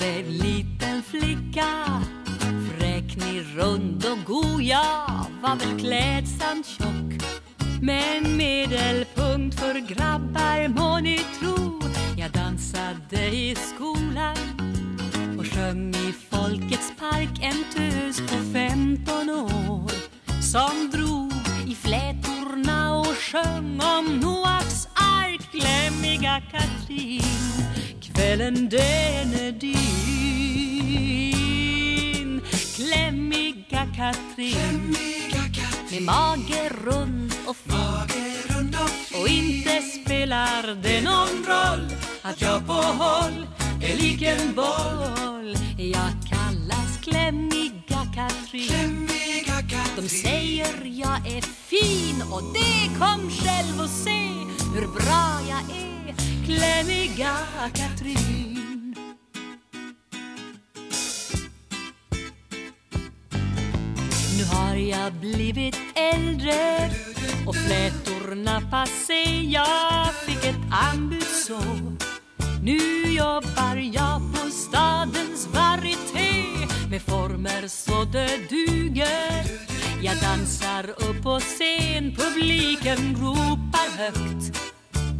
väl liten flicka. Fräknig, rund och god Jag var väl klädsamt tjock. Men medelpunkt för grabbar må ni tro. Jag dansade i skolan och sjöng i Folkets park en tös på femton år. Som drog i flätorna och sjöng om Noah lilla Katrin, kvällen den är din. Klämmiga Katrin med mage rund och fin. Och inte spelar det någon roll att jag på håll är lik en boll. Jag kallas Klämmiga Katrin. De säger jag är fin och det kom själv och se hur bra jag är. Klämmiga Katrin. Nu har jag blivit äldre och flätorna passé. Jag fick ett anbud så Nu jobbar jag på stadens varieté. Med former så det duger. Jag dansar upp på scen. Publiken ropar högt.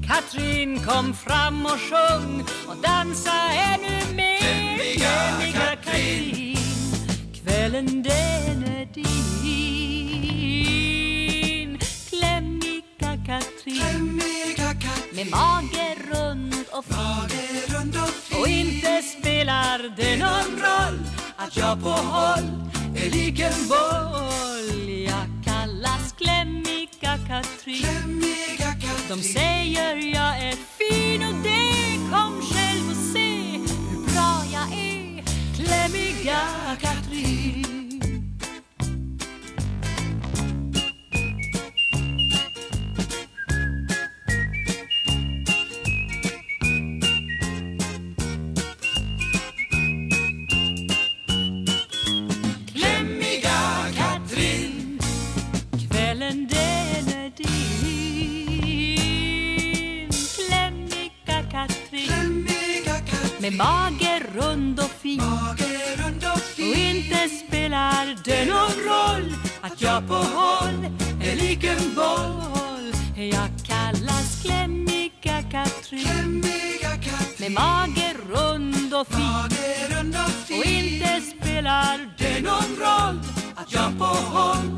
Katrin kom fram och sjung och dansa ännu mer. Klämmiga Katrin. Kvällen den är din. Klämmiga Katrin Med mage rund och fin. Och inte spelar det någon roll Att jag på håll är lik en boll Klämmiga Katrin De säger jag är fin och det kom själv och se hur bra jag är. Klämmiga Katrin Med mage rund och fin. Och inte spelar det någon roll Att jag på håll är lik en boll. Jag kallas Klämmiga Katrin. Med mage rund och fin. Och inte spelar det någon roll Att jag på håll